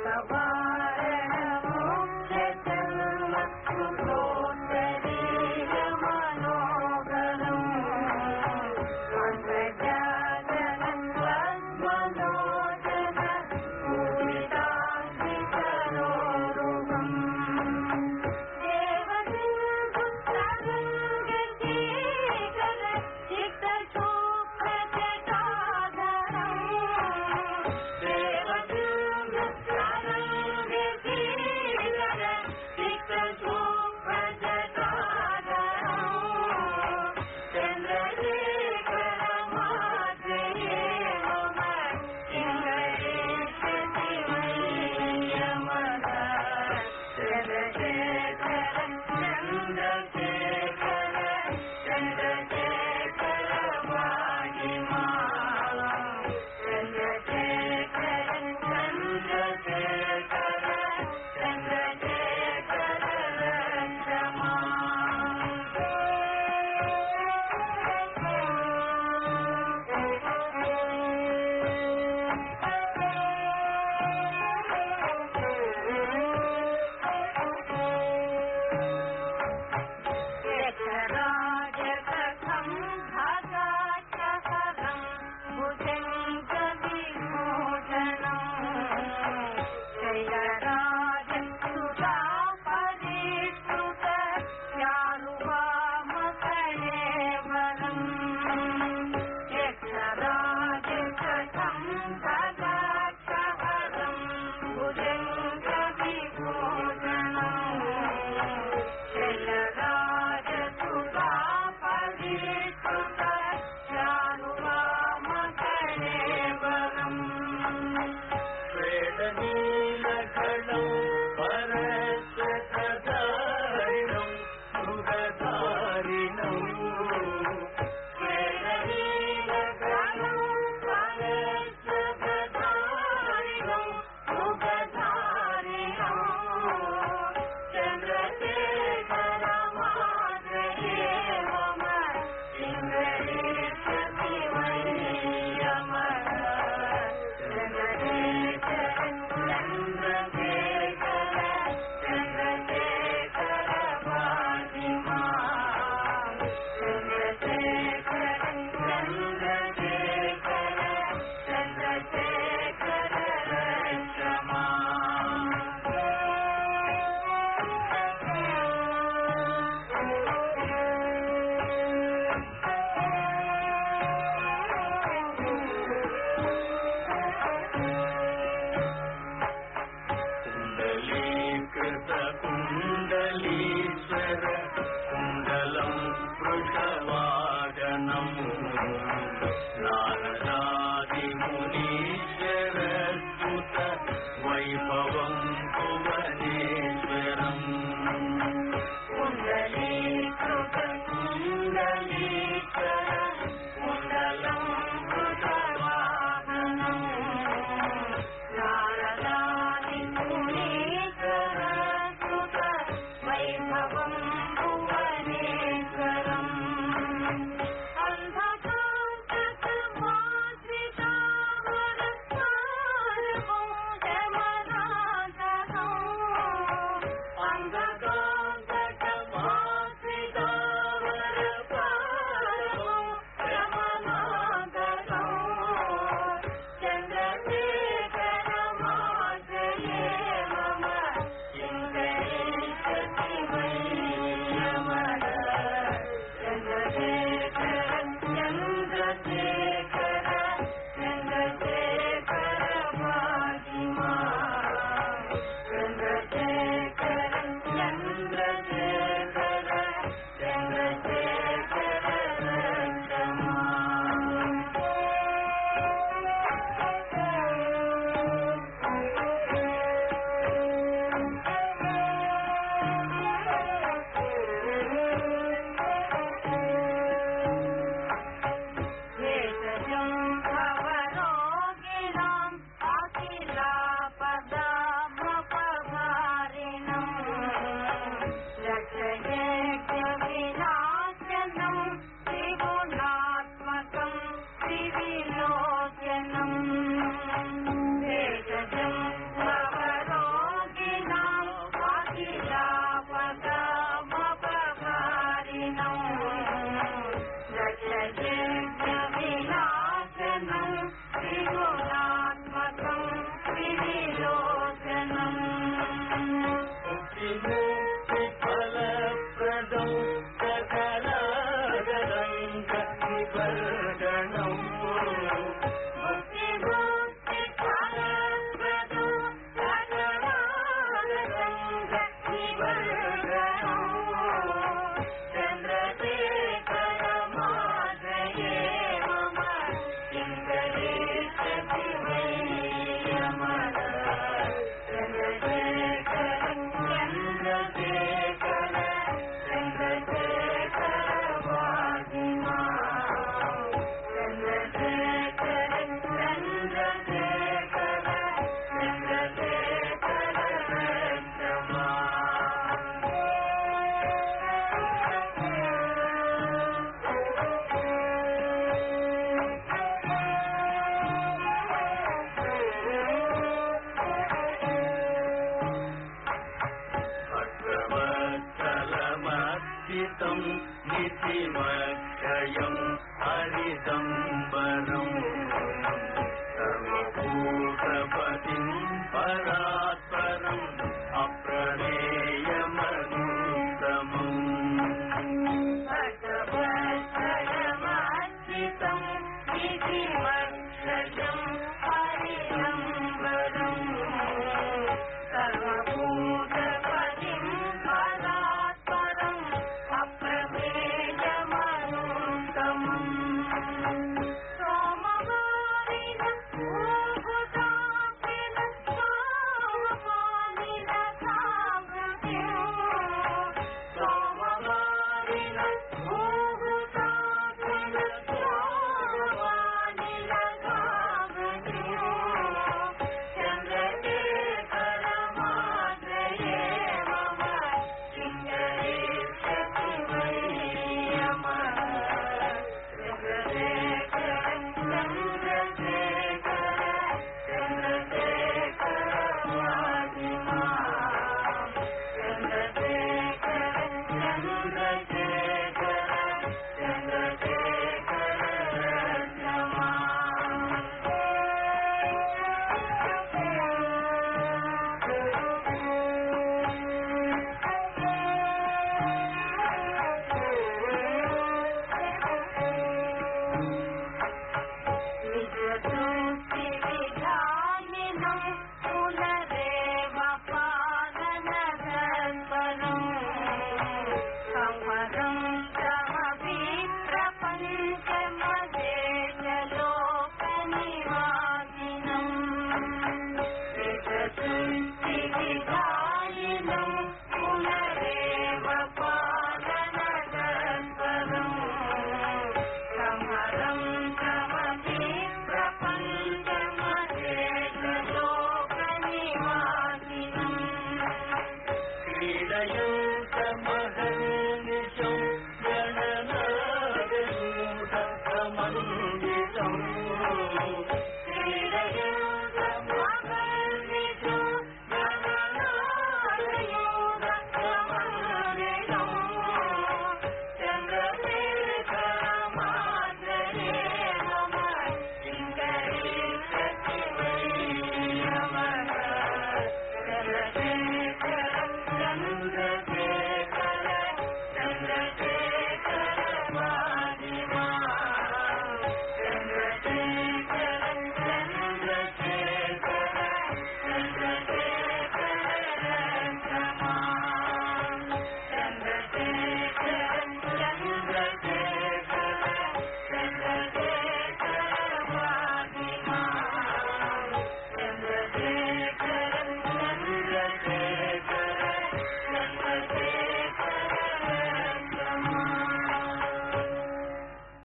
love. Golden